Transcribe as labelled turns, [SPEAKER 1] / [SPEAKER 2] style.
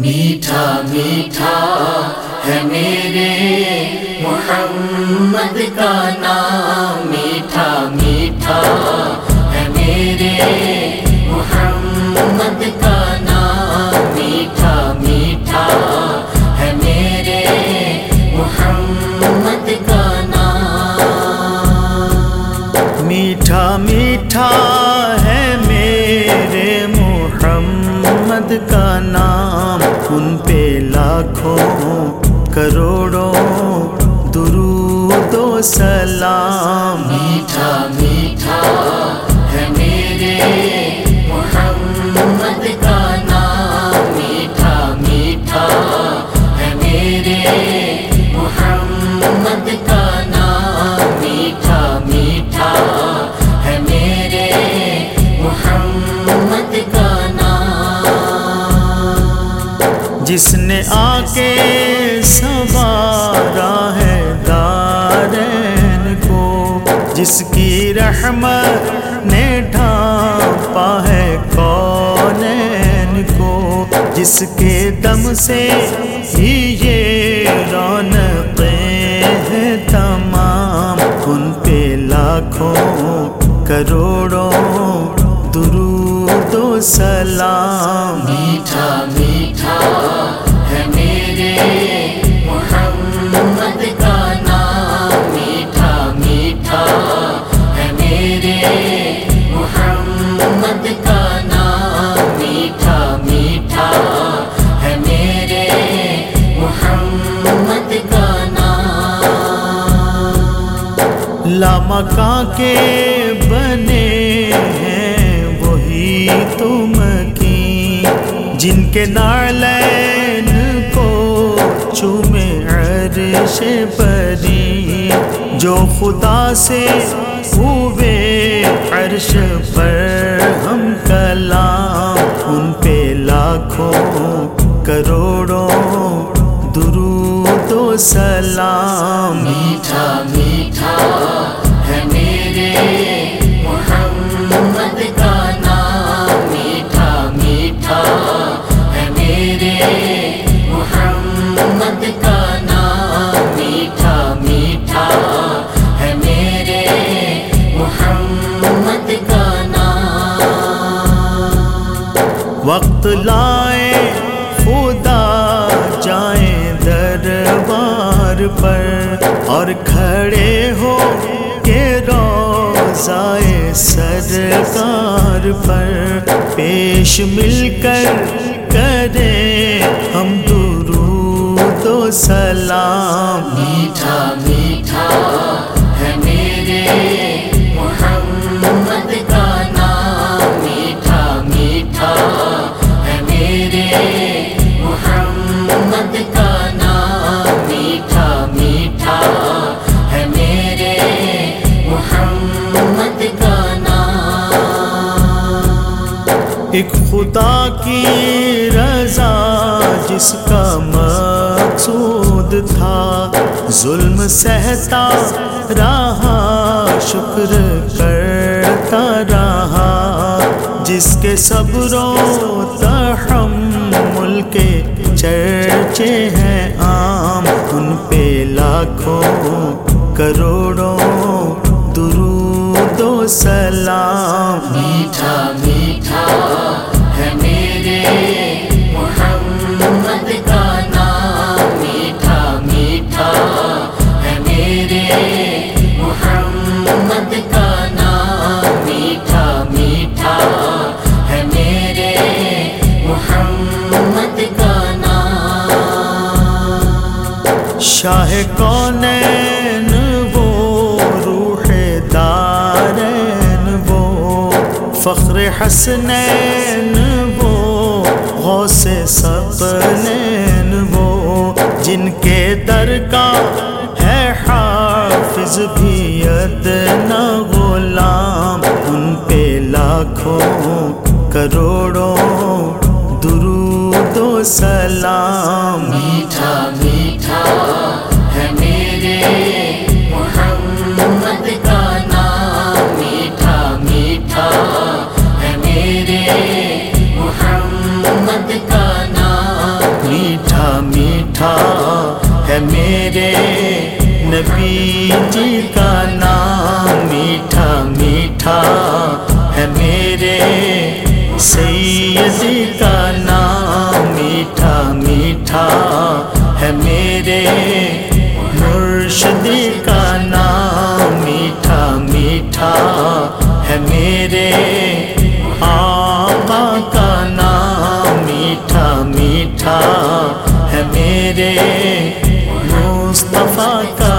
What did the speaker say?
[SPEAKER 1] میٹھا میٹھا ہے میرے محمد کا نام۔ میٹھا میٹھا ہے میرے محمد کا نام۔ میٹھا میٹھا ہے میرے محمد کا نام۔
[SPEAKER 2] میٹھا میٹھا سلام۔
[SPEAKER 1] میٹھا میٹھا ہے میرے محمد کا نام۔ میٹھا میٹھا ہے میرے محمد کا نام۔ میٹھا میٹھا ہے میرے محمد کا نام۔
[SPEAKER 2] جس نے آ کے جس کی رحمت نے ڈھانپا ہے کونین کو؟ جس کے دم سے ہی یہ رونقیں ہیں تمام۔ ان پہ لاکھوں، کروڑوں درود و سلام۔
[SPEAKER 1] میٹھا
[SPEAKER 2] لامکاں کے بنے ہیں وہی تم کی۔ جن کے نالین کو چومے عرش پری جو خدا سے ہوئے عرش پر ہم کلام، ان پہ لاکھوں، کروڑوں درود و سلام۔
[SPEAKER 1] میٹھا نام
[SPEAKER 2] وقت لائے خدا جائیں دربار پر اور کھڑے ہو کے روزائے سرکار پر۔ پیش مل کر کریں ہم درود و سلام۔ مقصود تھا۔ ظلم سہتا رہا، شکر کرتا رہا۔ جس کے صبر و تحمل کے چرچے ہیں عام، ان پہ لاکھوں کروڑوں درود و سلام۔
[SPEAKER 1] میٹھا میٹھا۔
[SPEAKER 2] شاہ کونین وہ روح دارین وہ، فخر حسنین وہ، غوث سپنین وہ، جن کے در کا ہے حافظ بھی ادنا غلام، ان پہ لاکھوں، کروڑوں درود و سلام۔
[SPEAKER 1] میٹھا میٹھا
[SPEAKER 2] مرشدی کا نام میٹھا میٹھا ہے میرے آقا کا نام میٹھا میٹھا ہے میرے مصطفیٰ کا